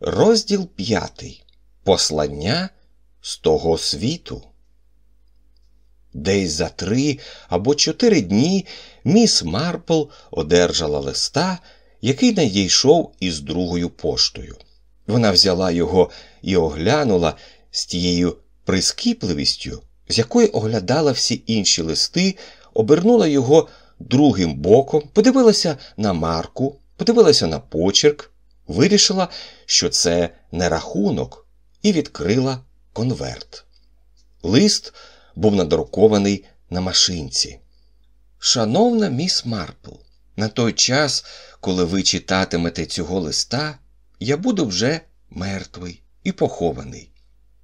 Розділ п'ятий. Послання з того світу. Десь за три або чотири дні міс Марпл одержала листа, який надійшов із другою поштою. Вона взяла його і оглянула з тією прискіпливістю, з якої оглядала всі інші листи, обернула його другим боком, подивилася на марку, подивилася на почерк, вирішила, що це не рахунок, і відкрила конверт. Лист був надрукований на машинці. Шановна міс Марпл, на той час, коли ви читатимете цього листа, я буду вже мертвий і похований,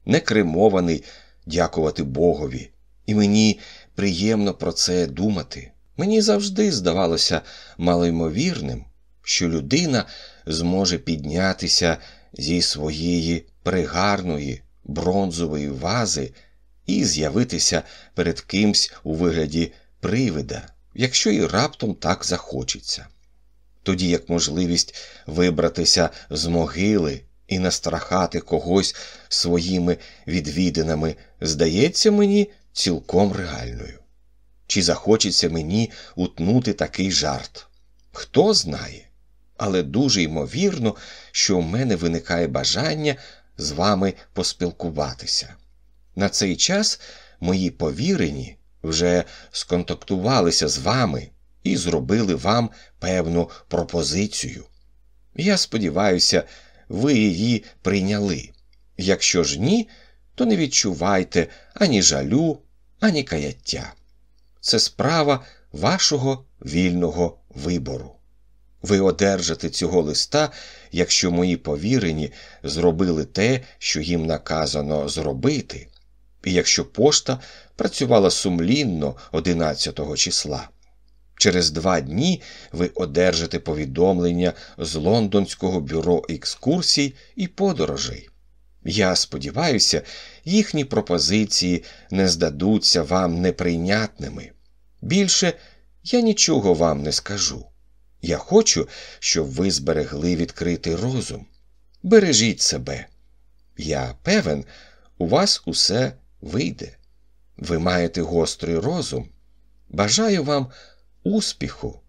не кремований, дякувати Богові, і мені приємно про це думати. Мені завжди здавалося малоймовірним, що людина зможе піднятися зі своєї пригарної бронзової вази і з'явитися перед кимсь у вигляді привида, якщо і раптом так захочеться. Тоді як можливість вибратися з могили і настрахати когось своїми відвідинами здається мені цілком реальною. Чи захочеться мені утнути такий жарт? Хто знає, але дуже ймовірно, що в мене виникає бажання з вами поспілкуватися. На цей час мої повірені вже сконтактувалися з вами і зробили вам певну пропозицію. Я сподіваюся, ви її прийняли. Якщо ж ні, то не відчувайте ані жалю, ані каяття. Це справа вашого вільного вибору. Ви одержите цього листа, якщо мої повірені зробили те, що їм наказано зробити, і якщо пошта працювала сумлінно 11 числа. Через два дні ви одержите повідомлення з Лондонського бюро екскурсій і подорожей. Я сподіваюся, їхні пропозиції не здадуться вам неприйнятними. Більше я нічого вам не скажу. Я хочу, щоб ви зберегли відкритий розум. Бережіть себе. Я певен, у вас усе вийде. Ви маєте гострий розум. Бажаю вам успіху.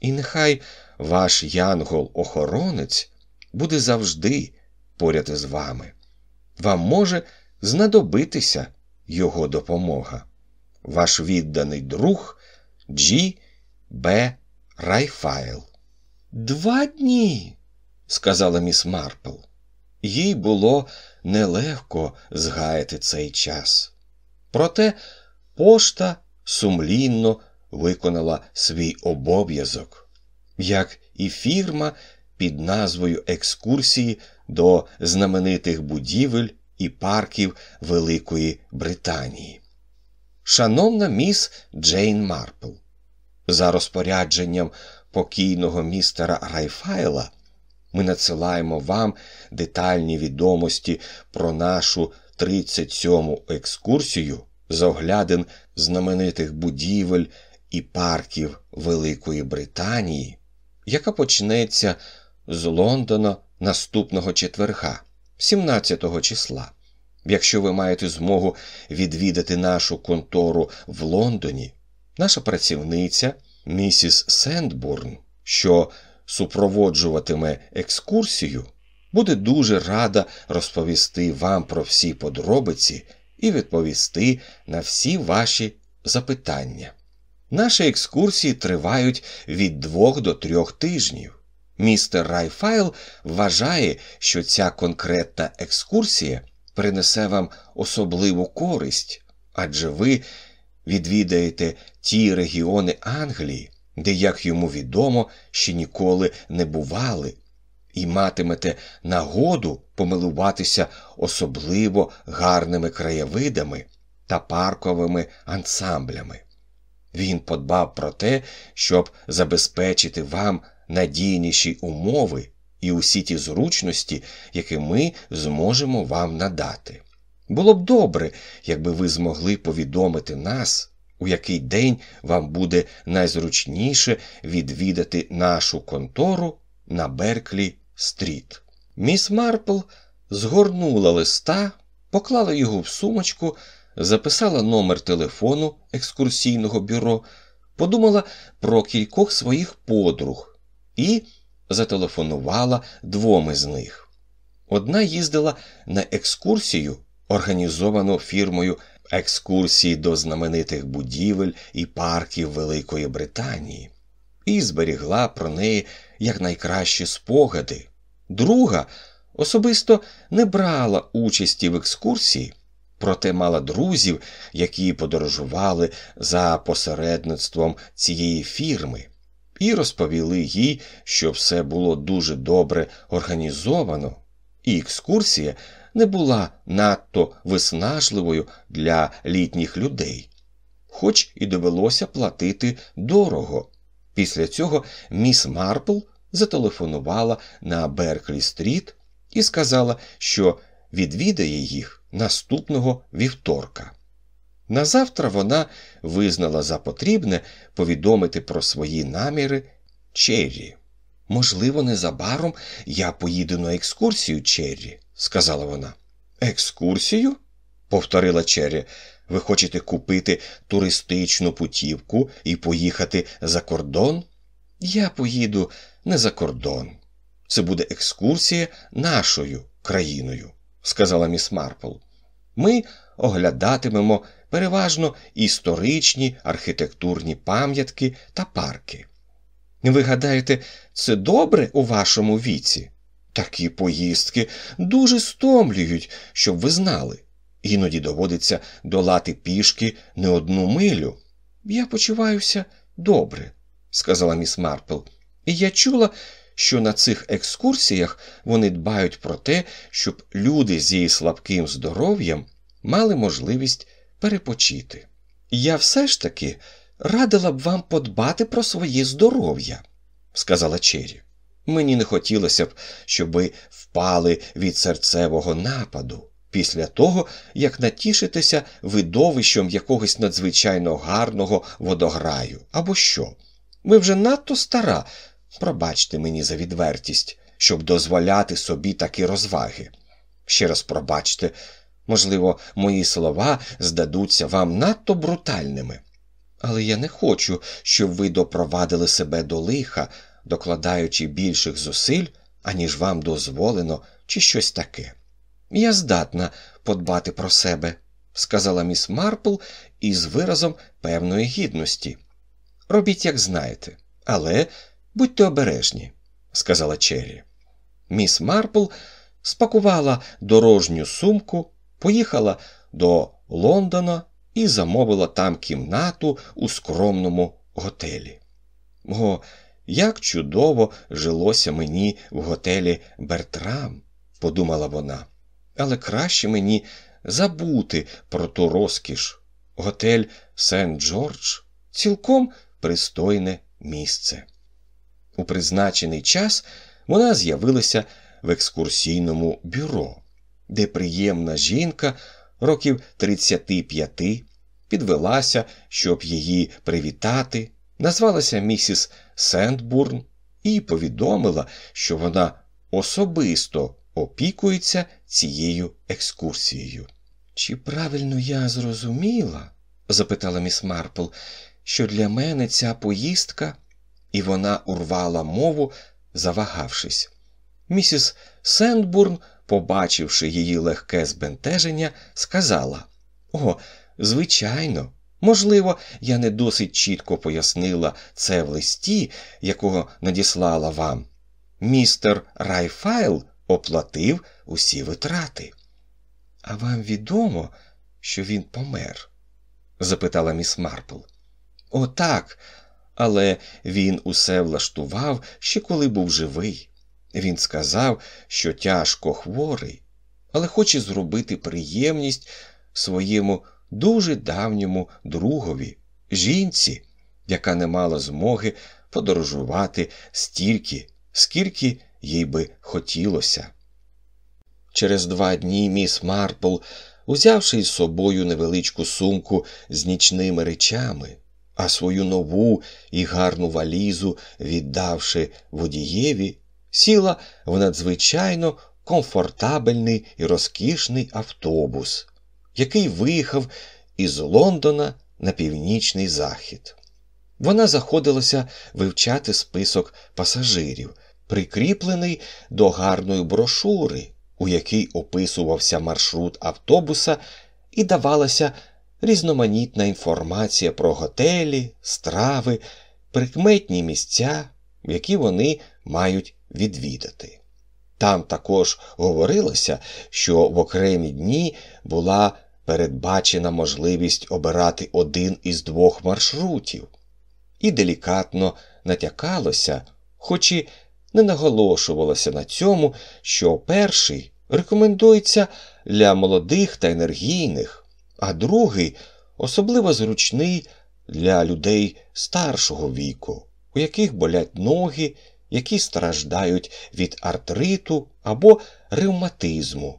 І нехай ваш янгол-охоронець буде завжди поряд із вами. Вам може знадобитися його допомога. Ваш відданий друг Джі Б. Райфайл. Два дні, сказала міс Марпл. Їй було нелегко згаяти цей час. Проте пошта сумлінно виконала свій обов'язок, як і фірма під назвою екскурсії до знаменитих будівель і парків Великої Британії. Шановна міс Джейн Марпл, за розпорядженням покійного містера Райфайла, ми надсилаємо вам детальні відомості про нашу 37-му екскурсію з оглядин знаменитих будівель і парків Великої Британії, яка почнеться з Лондона наступного четверга, 17-го числа. Якщо ви маєте змогу відвідати нашу контору в Лондоні, наша працівниця місіс Сендбурн, що супроводжуватиме екскурсію, буде дуже рада розповісти вам про всі подробиці і відповісти на всі ваші запитання. Наші екскурсії тривають від двох до трьох тижнів. Містер Райфайл вважає, що ця конкретна екскурсія принесе вам особливу користь, адже ви відвідаєте ті регіони Англії, де, як йому відомо, ще ніколи не бували, і матимете нагоду помилуватися особливо гарними краєвидами та парковими ансамблями. Він подбав про те, щоб забезпечити вам надійніші умови і усі ті зручності, які ми зможемо вам надати. Було б добре, якби ви змогли повідомити нас, у який день вам буде найзручніше відвідати нашу контору на Берклі Стріт. Міс Марпл згорнула листа, поклала його в сумочку, записала номер телефону екскурсійного бюро, подумала про кількох своїх подруг і зателефонувала двом із них. Одна їздила на екскурсію, організовану фірмою екскурсії до знаменитих будівель і парків Великої Британії, і зберігла про неї якнайкращі спогади. Друга особисто не брала участі в екскурсії, проте мала друзів, які подорожували за посередництвом цієї фірми, і розповіли їй, що все було дуже добре організовано, і екскурсія не була надто виснажливою для літніх людей, хоч і довелося платити дорого. Після цього міс Марпл зателефонувала на Берклі Стріт і сказала, що відвідає їх наступного вівторка. Назавтра вона визнала за потрібне повідомити про свої наміри Черрі. Можливо, незабаром я поїду на екскурсію Черрі, сказала вона. Екскурсію? повторила Черрі. Ви хочете купити туристичну путівку і поїхати за кордон? Я поїду не за кордон. Це буде екскурсія нашою країною, сказала міс Марпл. Ми оглядатимемо переважно історичні архітектурні пам'ятки та парки. Ви гадаєте, це добре у вашому віці? Такі поїздки дуже стомлюють, щоб ви знали. Іноді доводиться долати пішки не одну милю. Я почуваюся добре, сказала міс Марпл, і я чула, що на цих екскурсіях вони дбають про те, щоб люди з її слабким здоров'ям мали можливість перепочити. Я все ж таки радила б вам подбати про своє здоров'я, сказала Чері. Мені не хотілося б, щоб ви впали від серцевого нападу після того, як натішитеся видовищем якогось надзвичайно гарного водограю, або що. Ви вже надто стара, пробачте мені за відвертість, щоб дозволяти собі такі розваги. Ще раз пробачте, можливо, мої слова здадуться вам надто брутальними. Але я не хочу, щоб ви допровадили себе до лиха, докладаючи більших зусиль, аніж вам дозволено, чи щось таке. Я здатна подбати про себе, сказала міс Марпл із виразом певної гідності. Робіть, як знаєте, але будьте обережні, сказала Черрі. Міс Марпл спакувала дорожню сумку, поїхала до Лондона і замовила там кімнату у скромному готелі. О, як чудово жилося мені в готелі Бертрам, подумала вона, але краще мені забути про ту розкіш. Готель Сент Джордж цілком пристойне місце. У призначений час вона з'явилася в екскурсійному бюро, де приємна жінка років 35 підвелася, щоб її привітати, назвалася місіс Сентбурн і повідомила, що вона особисто опікується цією екскурсією. Чи правильно я зрозуміла? запитала міс Марпл, що для мене ця поїздка, і вона урвала мову, завагавшись. Місіс Сендбурн, побачивши її легке збентеження, сказала О, звичайно, можливо, я не досить чітко пояснила це в листі, якого надіслала вам. Містер Райфайл оплатив усі витрати. А вам відомо, що він помер? запитала міс Марпл. «О, так, але він усе влаштував ще коли був живий. Він сказав, що тяжко хворий, але хоче зробити приємність своєму дуже давньому другові, жінці, яка не мала змоги подорожувати стільки, скільки їй би хотілося. Через два дні міс Марпл, узявши із собою невеличку сумку з нічними речами, а свою нову і гарну валізу, віддавши водієві, сіла в надзвичайно комфортабельний і розкішний автобус, який виїхав із Лондона на північний захід. Вона заходилася вивчати список пасажирів, прикріплений до гарної брошури, у якій описувався маршрут автобуса і давалася різноманітна інформація про готелі, страви, прикметні місця, які вони мають відвідати. Там також говорилося, що в окремі дні була передбачена можливість обирати один із двох маршрутів, і делікатно натякалося, хоч і не наголошувалося на цьому, що перший рекомендується для молодих та енергійних, а другий особливо зручний для людей старшого віку, у яких болять ноги, які страждають від артриту або ревматизму,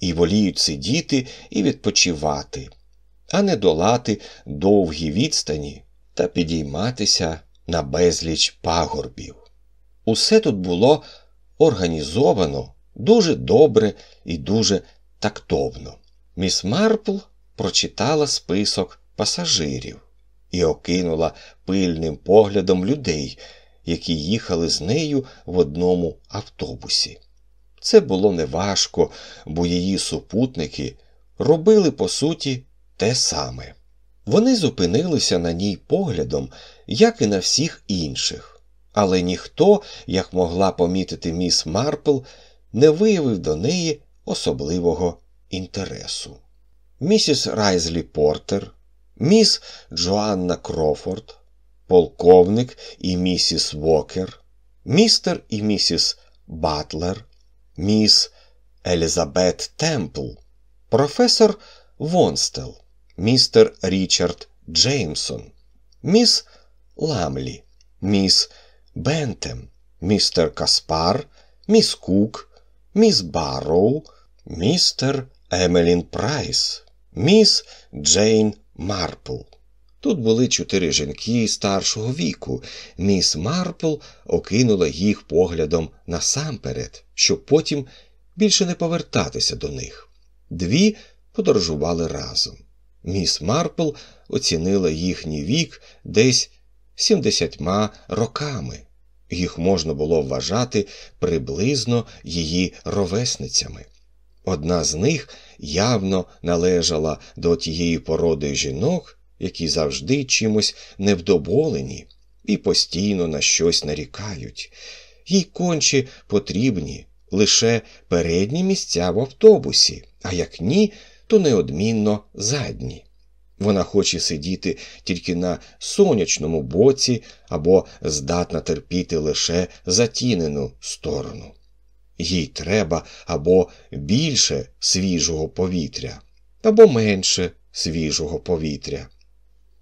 і воліють сидіти і відпочивати, а не долати довгі відстані та підійматися на безліч пагорбів. Усе тут було організовано дуже добре і дуже тактовно. Міс Марпл прочитала список пасажирів і окинула пильним поглядом людей, які їхали з нею в одному автобусі. Це було неважко, бо її супутники робили по суті те саме. Вони зупинилися на ній поглядом, як і на всіх інших, але ніхто, як могла помітити міс Марпл, не виявив до неї особливого інтересу. Місіс Райзлі Портер, міс Джоанна Крофорд, полковник і місіс Вокер, містер і місіс Батлер, міс Елізабет Темпл, професор Вонстел, містер Річард Джеймсон, міс Ламлі, міс Бентем, містер Каспар, міс Кук, міс Барроу, містер Емелін Прайс, міс Джейн Марпл. Тут були чотири жінки старшого віку. Міс Марпл окинула їх поглядом насамперед, щоб потім більше не повертатися до них. Дві подорожували разом. Міс Марпл оцінила їхній вік десь сімдесятьма роками. Їх можна було вважати приблизно її ровесницями. Одна з них явно належала до тієї породи жінок, які завжди чимось невдоволені і постійно на щось нарікають. Їй конче потрібні лише передні місця в автобусі, а як ні, то неодмінно задні. Вона хоче сидіти тільки на сонячному боці або здатна терпіти лише затінену сторону. Їй треба або більше свіжого повітря, або менше свіжого повітря.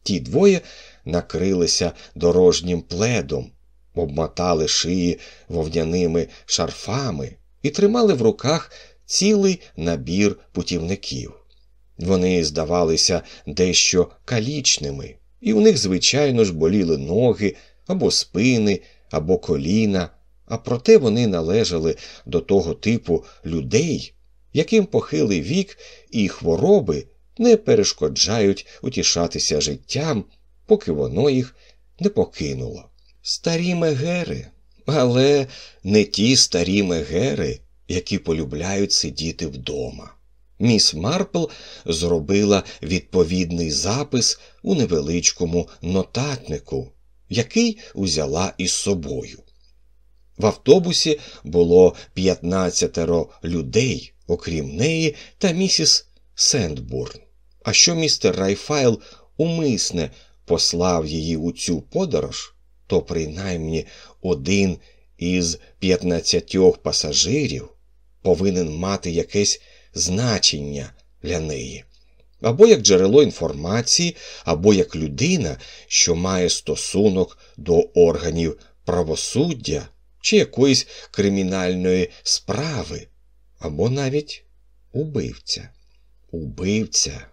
Ті двоє накрилися дорожнім пледом, обмотали шиї вовняними шарфами і тримали в руках цілий набір путівників. Вони здавалися дещо калічними, і у них, звичайно ж, боліли ноги або спини, або коліна, а проте вони належали до того типу людей, яким похилий вік і хвороби не перешкоджають утішатися життям, поки воно їх не покинуло. Старі мегери, але не ті старі мегери, які полюбляють сидіти вдома. Міс Марпл зробила відповідний запис у невеличкому нотатнику, який узяла із собою. В автобусі було 15 людей, окрім неї та місіс Сендбурн. А що містер Райфайл умисне послав її у цю подорож, то принаймні один із 15 пасажирів повинен мати якесь значення для неї, або як джерело інформації, або як людина, що має стосунок до органів правосуддя чи якоїсь кримінальної справи, або навіть убивця. Убивця,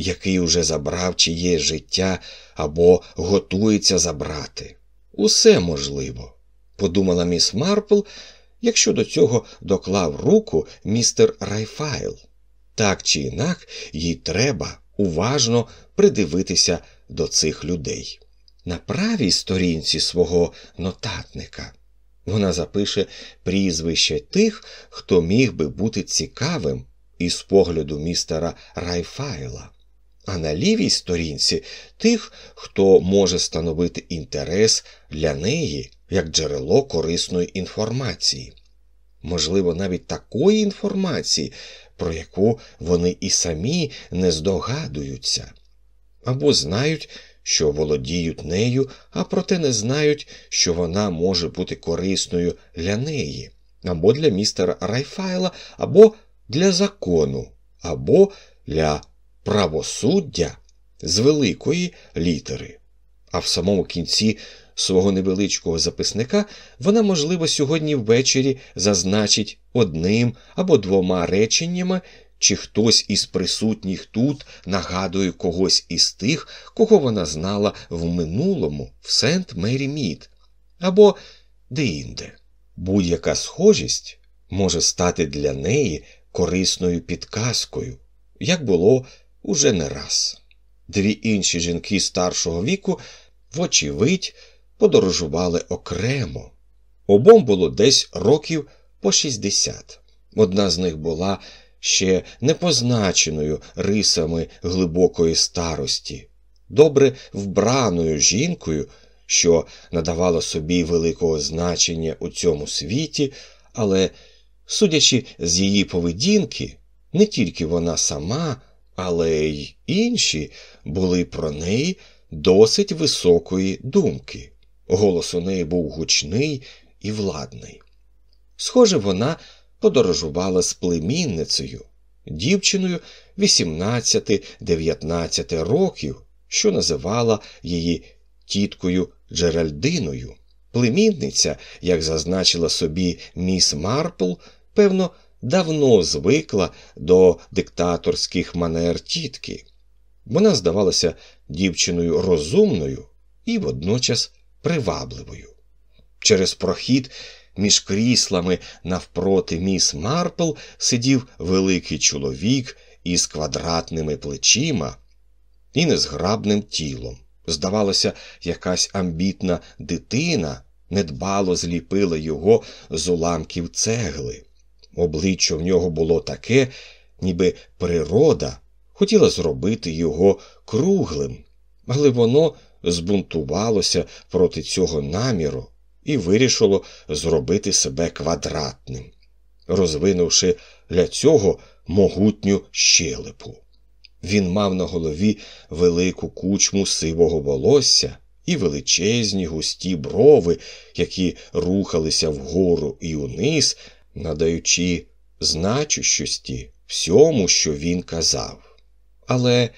який уже забрав чиє життя або готується забрати. Усе можливо, подумала міс Марпл якщо до цього доклав руку містер Райфайл. Так чи інак, їй треба уважно придивитися до цих людей. На правій сторінці свого нотатника вона запише прізвище тих, хто міг би бути цікавим із погляду містера Райфайла, а на лівій сторінці тих, хто може становити інтерес для неї як джерело корисної інформації. Можливо, навіть такої інформації, про яку вони і самі не здогадуються, або знають, що володіють нею, а проте не знають, що вона може бути корисною для неї, або для містера Райфайла, або для закону, або для правосуддя з великої літери. А в самому кінці свого невеличкого записника вона, можливо, сьогодні ввечері зазначить одним або двома реченнями, чи хтось із присутніх тут нагадує когось із тих, кого вона знала в минулому в Сент Мері Мід, або деінде. Будь-яка схожість може стати для неї корисною підказкою, як було уже не раз. Дві інші жінки старшого віку, вочевидь, подорожували окремо. Обом було десь років по 60. Одна з них була ще не позначеною рисами глибокої старості, добре вбраною жінкою, що надавала собі великого значення у цьому світі, але, судячи з її поведінки, не тільки вона сама, але й інші були про неї досить високої думки. Голос у неї був гучний і владний. Схоже, вона подорожувала з племінницею, дівчиною 18-19 років, що називала її тіткою Джеральдиною. Племінниця, як зазначила собі міс Марпл, певно, давно звикла до диктаторських манер тітки. Вона здавалася дівчиною розумною і водночас привабливою. Через прохід між кріслами навпроти міс Марпл сидів великий чоловік із квадратними плечима і незграбним тілом. Здавалося, якась амбітна дитина недбало зліпила його з уламків цегли. Обличчя в нього було таке, ніби природа хотіла зробити його круглим, але воно збунтувалося проти цього наміру і вирішило зробити себе квадратним, розвинувши для цього могутню щелепу. Він мав на голові велику кучму сивого волосся і величезні густі брови, які рухалися вгору і униз, надаючи значущості всьому, що він казав. Але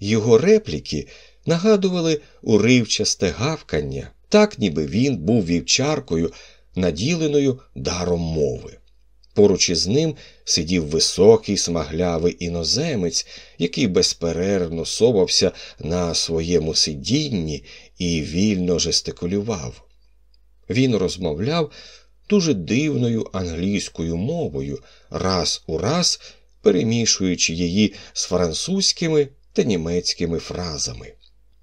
його репліки нагадували уривчасте гавкання, так ніби він був вівчаркою, наділеною даром мови. Поруч із ним сидів високий смаглявий іноземець, який безперервно совався на своєму сидінні і вільно жестикулював. Він розмовляв дуже дивною англійською мовою, раз у раз перемішуючи її з французькими та німецькими фразами.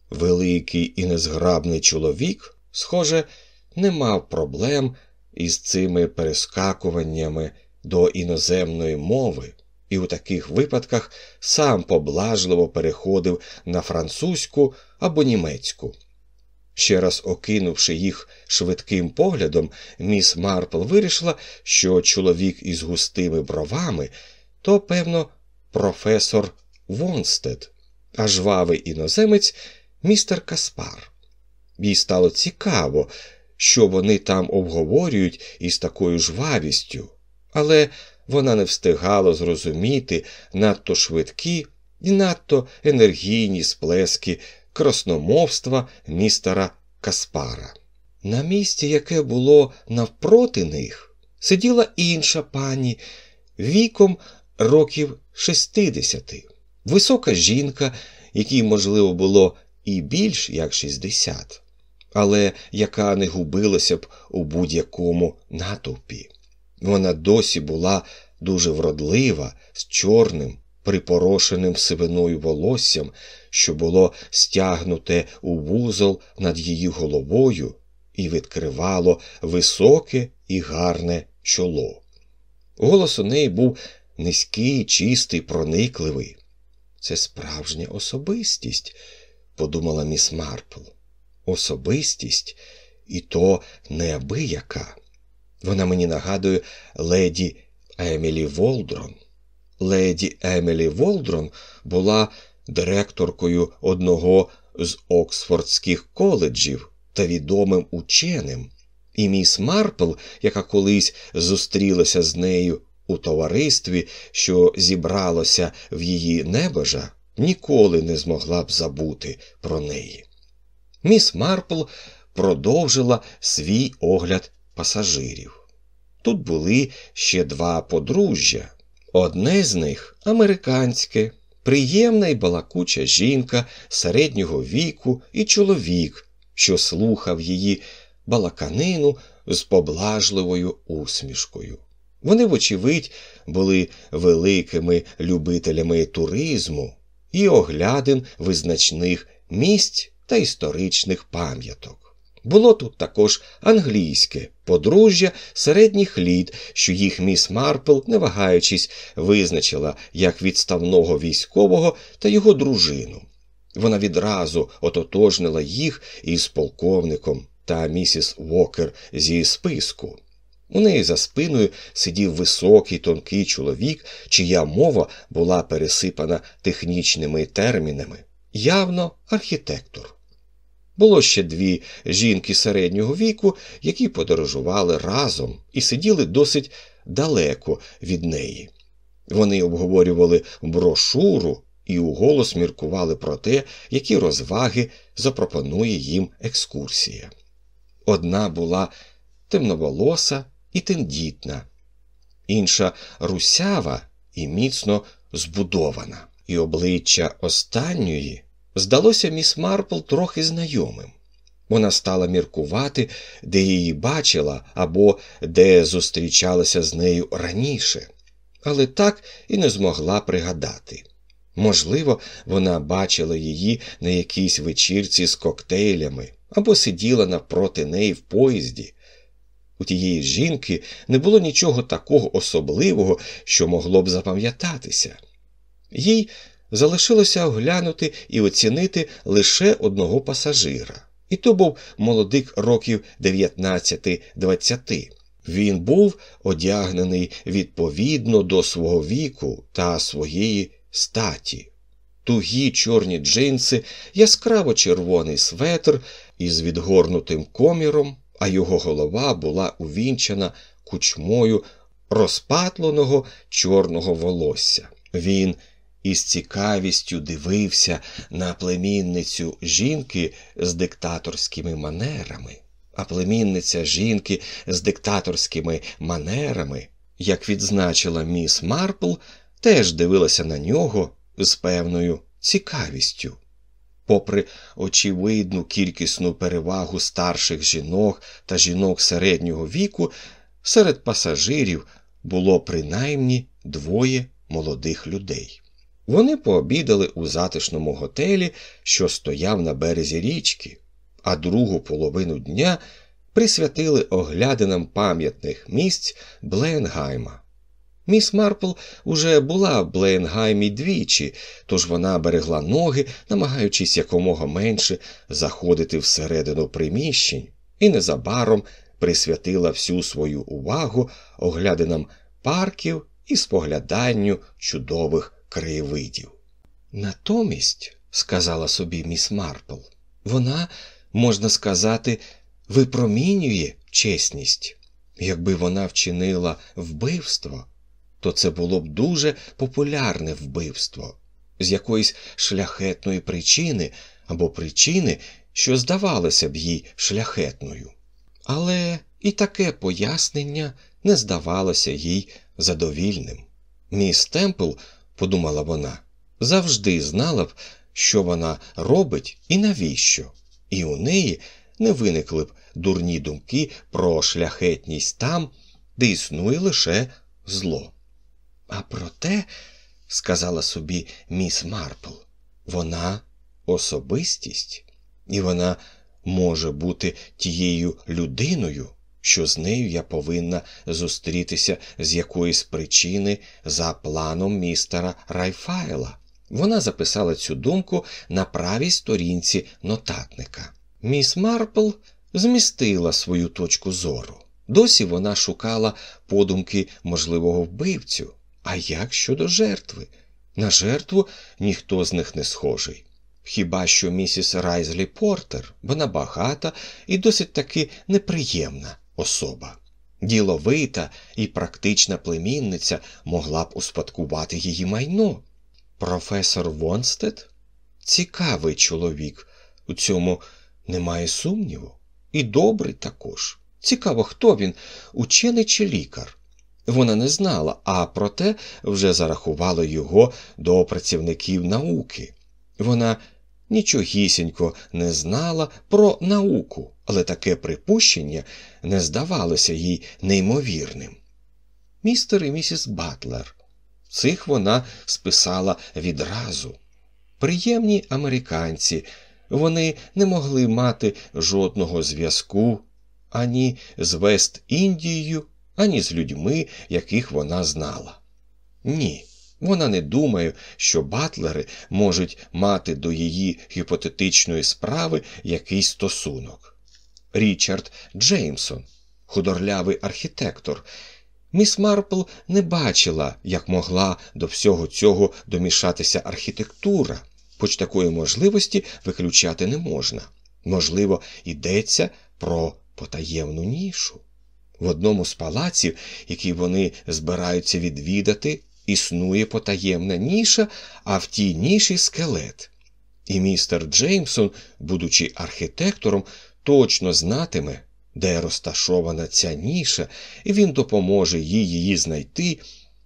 Великий і незграбний чоловік, схоже, не мав проблем із цими перескакуваннями до іноземної мови, і у таких випадках сам поблажливо переходив на французьку або німецьку. Ще раз окинувши їх швидким поглядом, міс Марпл вирішила, що чоловік із густими бровами то, певно, професор Вонстед, а жвавий іноземець містер Каспар. Їй стало цікаво, що вони там обговорюють із такою жвавістю, але вона не встигала зрозуміти надто швидкі і надто енергійні сплески красномовства містера Каспара. На місці, яке було навпроти них, сиділа інша пані віком років 60. Висока жінка, якій, можливо, було і більш як 60, але яка не губилася б у будь-якому натовпі. Вона досі була дуже вродлива, з чорним, припорошеним сивиною волоссям, що було стягнуте у вузол над її головою і відкривало високе і гарне чоло. Голос у неї був низький, чистий, проникливий. Це справжня особистість, подумала міс Марпл. Особистість і то неабияка. Вона мені нагадує леді Емілі Волдрон. Леді Емілі Волдрон була директоркою одного з Оксфордських коледжів та відомим ученим, і міс Марпл, яка колись зустрілася з нею у товаристві, що зібралося в її небожа, ніколи не змогла б забути про неї. Міс Марпл продовжила свій огляд пасажирів. Тут були ще два подружжя. Одне з них американське, приємна і балакуча жінка середнього віку і чоловік, що слухав її балаканину з поблажливою усмішкою. Вони, вочевидь, були великими любителями туризму і оглядин визначних місць та історичних пам'яток. Було тут також англійське подружжя середніх літ, що їх міс Марпл, не вагаючись, визначила як відставного військового та його дружину. Вона відразу ототожнила їх із полковником та місіс Вокер зі списку. У неї за спиною сидів високий тонкий чоловік, чия мова була пересипана технічними термінами, явно архітектор. Було ще дві жінки середнього віку, які подорожували разом і сиділи досить далеко від неї. Вони обговорювали брошуру і уголос міркували про те, які розваги запропонує їм екскурсія. Одна була темноволоса і тендітна, інша русява і міцно збудована, і обличчя останньої здалося міс Марпл трохи знайомим. Вона стала міркувати, де її бачила або де зустрічалася з нею раніше, але так і не змогла пригадати. Можливо, вона бачила її на якійсь вечірці з коктейлями або сиділа навпроти неї в поїзді. У тієї жінки не було нічого такого особливого, що могло б запам'ятатися. Їй залишилося оглянути і оцінити лише одного пасажира. І то був молодик років 19-20. Він був одягнений відповідно до свого віку та своєї статі. Тугі чорні джинси, яскраво червоний светр із відгорнутим коміром, а його голова була увінчена кучмою розпатленого чорного волосся. Він із цікавістю дивився на племінницю жінки з диктаторськими манерами, а племінниця жінки з диктаторськими манерами, як відзначила міс Марпл, теж дивилася на нього з певною цікавістю. Попри очевидну кількісну перевагу старших жінок та жінок середнього віку, серед пасажирів було принаймні двоє молодих людей. Вони пообідали у затишному готелі, що стояв на березі річки, а другу половину дня присвятили оглядинам пам'ятних місць Бленгайма. Міс Марпл уже була в Бленгаймі двічі, тож вона берегла ноги, намагаючись якомога менше заходити всередину приміщень, і незабаром присвятила всю свою увагу оглядинам парків і спогляданню чудових краєвидів. Натомість, сказала собі міс Марпл, вона, можна сказати, випромінює чесність. Якби вона вчинила вбивство, то це було б дуже популярне вбивство з якоїсь шляхетної причини або причини, що здавалося б їй шляхетною. Але і таке пояснення не здавалося їй задовільним. Міс Темпл подумала вона, завжди знала б, що вона робить і навіщо, і у неї не виникли б дурні думки про шляхетність там, де існує лише зло. А проте, сказала собі міс Марпл, вона особистість, і вона може бути тією людиною, що з нею я повинна зустрітися з якоїсь причини за планом містера Райфайла. Вона записала цю думку на правій сторінці нотатника. Міс Марпл змістила свою точку зору. Досі вона шукала подумки можливого вбивцю. А як щодо жертви? На жертву ніхто з них не схожий. Хіба що місіс Райзлі Портер, вона багата і досить таки неприємна особа. Діловита і практична племінниця могла б успадкувати її майно. Професор Вонстед цікавий чоловік, у цьому немає сумніву. І добрий також. Цікаво, хто він, учений чи лікар. Вона не знала, а проте вже зарахувала його до працівників науки. Вона нічогісінько не знала про науку, але таке припущення не здавалося їй неймовірним. Містер і місіс Батлер. Цих вона списала відразу. Приємні американці, вони не могли мати жодного зв'язку ані з Вест-Індією, ані з людьми, яких вона знала. Ні, вона не думає, що батлери можуть мати до її гіпотетичної справи якийсь стосунок. Річард Джеймсон, худорлявий архітектор. Міс Марпл не бачила, як могла до всього цього домішатися архітектура, хоч такої можливості виключати не можна. Можливо, йдеться про потаємну нішу. В одному з палаців, які вони збираються відвідати, існує потаємна ніша, а в тій ніші скелет. І містер Джеймсон, будучи архітектором, точно знатиме, де розташована ця ніша, і він допоможе їй її знайти,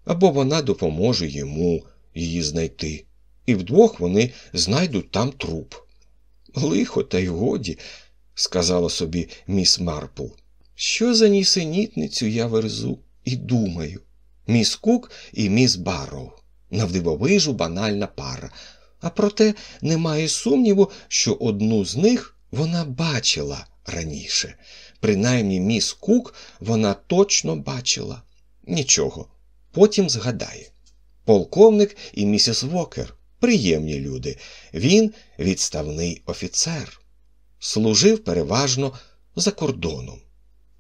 або вона допоможе йому її знайти. І вдвох вони знайдуть там труп. Лихо, та й годі, сказала собі міс Марпл. Що за нісенітницю я верзу і думаю. Міс Кук і міс Барроу. Навдивовижу банальна пара. А проте немає сумніву, що одну з них вона бачила раніше. Принаймні міс Кук вона точно бачила. Нічого, потім згадає. Полковник і місіс Вокер приємні люди. Він відставний офіцер. Служив переважно за кордоном.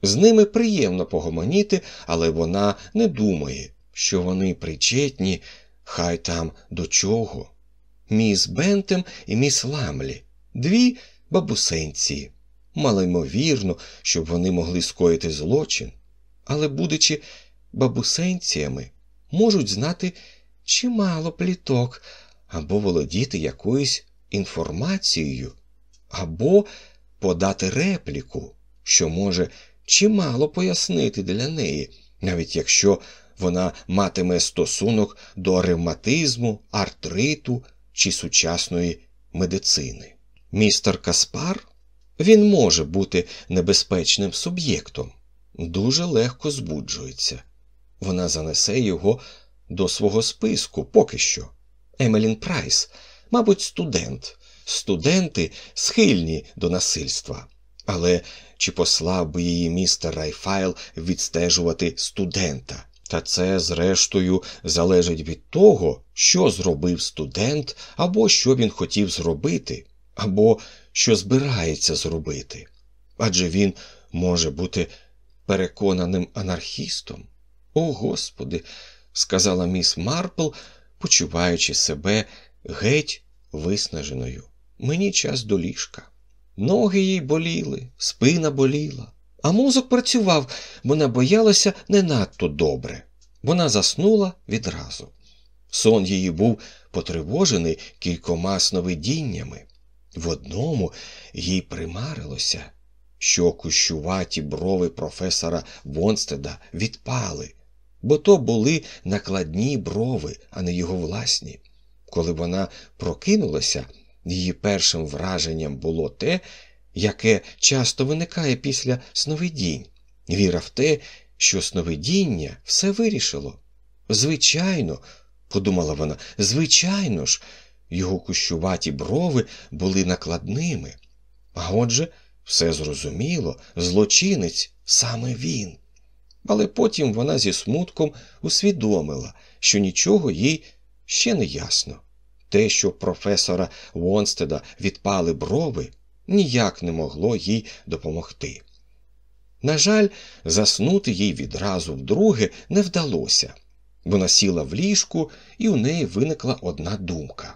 З ними приємно погомоніти, але вона не думає, що вони причетні, хай там до чого. Міс Бентем і міс Ламлі дві бабусенці. Малоймовірно, щоб вони могли скоїти злочин, але, будучи бабусенціями, можуть знати чимало пліток або володіти якоюсь інформацією, або подати репліку, що може чимало пояснити для неї, навіть якщо вона матиме стосунок до ревматизму, артриту чи сучасної медицини. Містер Каспар він може бути небезпечним суб'єктом, дуже легко збуджується. Вона занесе його до свого списку поки що. Емелін Прайс, мабуть, студент. Студенти схильні до насильства. Але чи послав би її містер Райфайл відстежувати студента? Та це, зрештою, залежить від того, що зробив студент, або що він хотів зробити, або що збирається зробити. Адже він може бути переконаним анархістом. О Господи, сказала міс Марпл, почуваючи себе геть виснаженою. Мені час до ліжка. Ноги їй боліли, спина боліла, а мозок працював, вона боялася не надто добре. Вона заснула відразу. Сон її був потривожений кількома сновидіннями. В одному їй примарилося, що кущуваті брови професора Вонстеда відпали, бо то були накладні брови, а не його власні. Коли вона прокинулася, її першим враженням було те, яке часто виникає після сновидінь, віра в те, що сновидіння все вирішило. Звичайно, подумала вона, звичайно ж, його кущуваті брови були накладними. А отже, все зрозуміло, злочинець саме він. Але потім вона зі смутком усвідомила, що нічого їй ще не ясно. Те, що професора Вонстеда відпали брови, ніяк не могло їй допомогти. На жаль, заснути їй відразу вдруге не вдалося. Вона сіла в ліжку, і у неї виникла одна думка.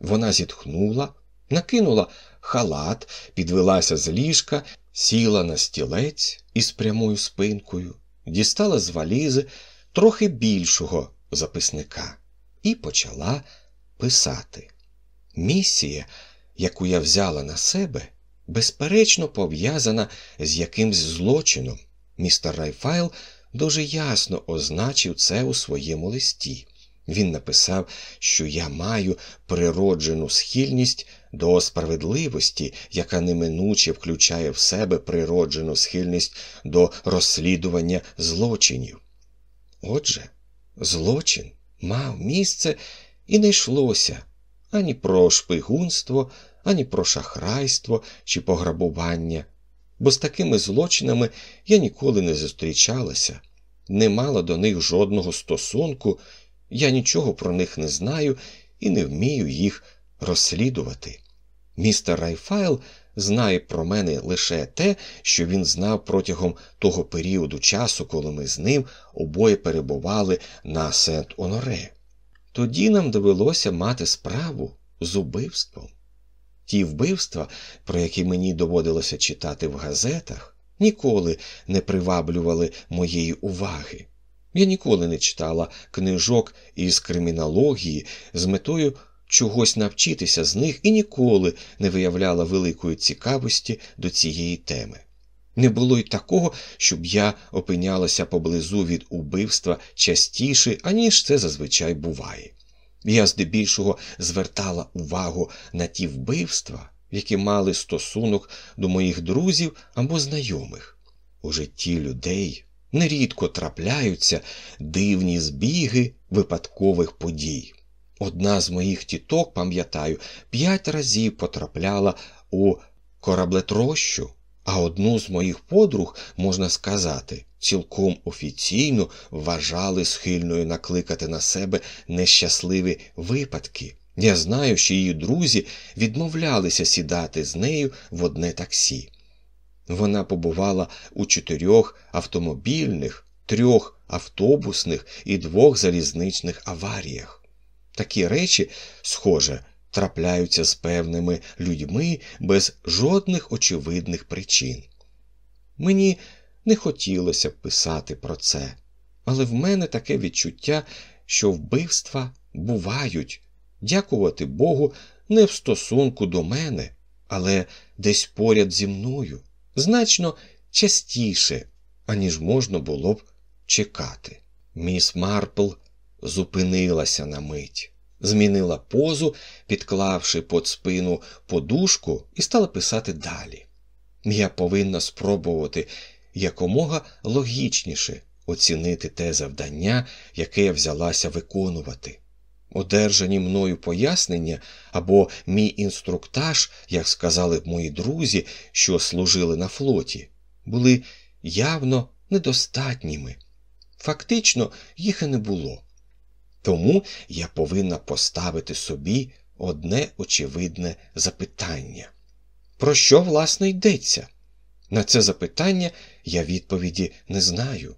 Вона зітхнула, накинула халат, підвелася з ліжка, сіла на стілець із прямою спинкою, дістала з валізи трохи більшого записника і почала писати. Місія, яку я взяла на себе, безперечно пов'язана з якимсь злочином. Містер Райфайл дуже ясно означив це у своєму листі. Він написав, що я маю природжену схильність до справедливості, яка неминуче включає в себе природжену схильність до розслідування злочинів. Отже, злочин мав місце і не йшлося ані про шпигунство, ані про шахрайство чи пограбування, бо з такими злочинами я ніколи не зустрічалася, не мала до них жодного стосунку, я нічого про них не знаю і не вмію їх розслідувати. Містер Райфайл знає про мене лише те, що він знав протягом того періоду часу, коли ми з ним обоє перебували на Сент Оноре. Тоді нам довелося мати справу з убивством. Ті вбивства, про які мені доводилося читати в газетах, ніколи не приваблювали моєї уваги. Я ніколи не читала книжок із кримінології з метою чогось навчитися з них і ніколи не виявляла великої цікавості до цієї теми. Не було й такого, щоб я опинялася поблизу від убивства частіше, аніж це зазвичай буває. Я здебільшого звертала увагу на ті вбивства, які мали стосунок до моїх друзів або знайомих. У житті людей нерідко трапляються дивні збіги випадкових подій. Одна з моїх тіток, пам'ятаю, п'ять разів потрапляла у кораблетрощу, а одну з моїх подруг, можна сказати, цілком офіційно вважали схильною накликати на себе нещасливі випадки. Я знаю, що її друзі відмовлялися сідати з нею в одне таксі. Вона побувала у чотирьох автомобільних, трьох автобусних і двох залізничних аваріях. Такі речі, схоже, трапляються з певними людьми без жодних очевидних причин. Мені не хотілося б писати про це, але в мене таке відчуття, що вбивства бувають, дякувати Богу, не в стосунку до мене, але десь поряд зі мною, значно частіше, аніж можна було б чекати. Міс Марпл зупинилася на мить, змінила позу, підклавши під спину подушку, і стала писати далі. Я повинна спробувати якомога логічніше оцінити те завдання, яке я взялася виконувати. Одержані мною пояснення або мій інструктаж, як сказали б мої друзі, що служили на флоті, були явно недостатніми. Фактично, їх і не було. Тому я повинна поставити собі одне очевидне запитання. Про що, власне, йдеться? На це запитання я відповіді не знаю.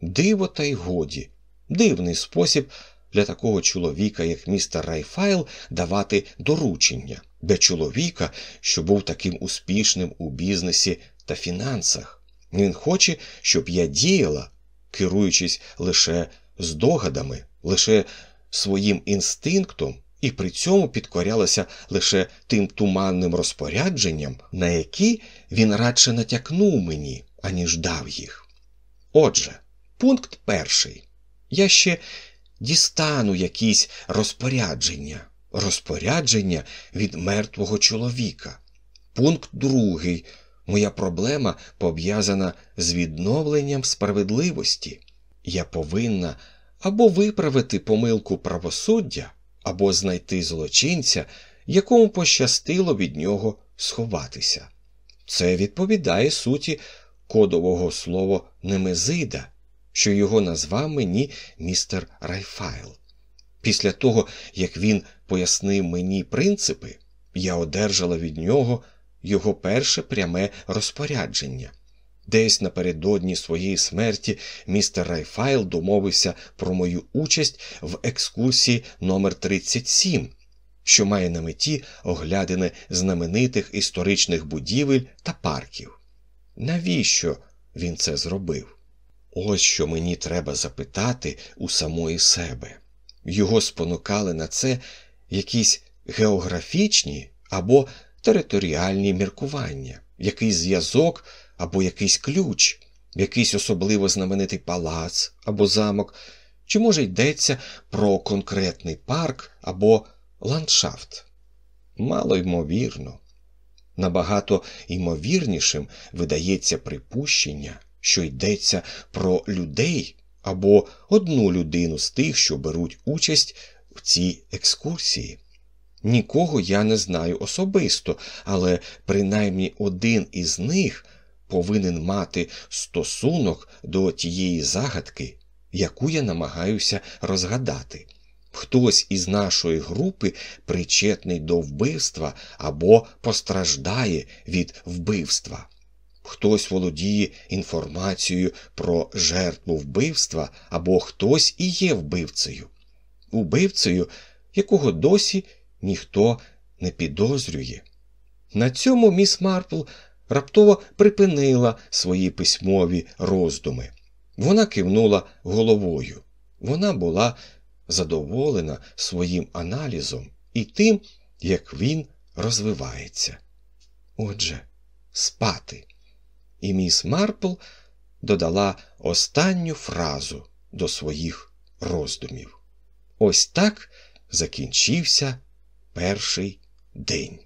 Диво, та й годі, дивний спосіб для такого чоловіка, як містер Райфайл, давати доручення, для чоловіка, що був таким успішним у бізнесі та фінансах. Він хоче, щоб я діяла, керуючись лише здогадами, лише своїм інстинктом і при цьому підкорялася лише тим туманним розпорядженням, на які він радше натякнув мені, аніж дав їх. Отже, пункт перший. Я ще дістану якісь розпорядження, розпорядження від мертвого чоловіка. Пункт другий. Моя проблема пов'язана з відновленням справедливості. Я повинна або виправити помилку правосуддя, або знайти злочинця, якому пощастило від нього сховатися. Це відповідає суті кодового слова Немезида, що його назвав мені містер Райфайл. Після того, як він пояснив мені принципи, я одержала від нього його перше пряме розпорядження. Десь напередодні своєї смерті містер Райфайл домовився про мою участь в екскурсії номер 37 що має на меті оглядини знаменитих історичних будівель та парків. Навіщо він це зробив? Ось що мені треба запитати у самої себе. Його спонукали на це якісь географічні або територіальні міркування, якийсь зв'язок або якийсь ключ, якийсь особливо знаменитий палац або замок, чи може йдеться про конкретний парк або ландшафт. Мало ймовірно. Набагато ймовірнішим видається припущення, що йдеться про людей або одну людину з тих, що беруть участь в цій екскурсії. Нікого я не знаю особисто, але принаймні один із них повинен мати стосунок до тієї загадки, яку я намагаюся розгадати. Хтось із нашої групи причетний до вбивства або постраждає від вбивства. Хтось володіє інформацією про жертву вбивства, або хтось і є вбивцею, убивцею, якого досі ніхто не підозрює. На цьому міс Марпл раптово припинила свої письмові роздуми. Вона кивнула головою. Вона була задоволена своїм аналізом і тим, як він розвивається. Отже, спати. І міс Марпл додала останню фразу до своїх роздумів. Ось так закінчився перший день.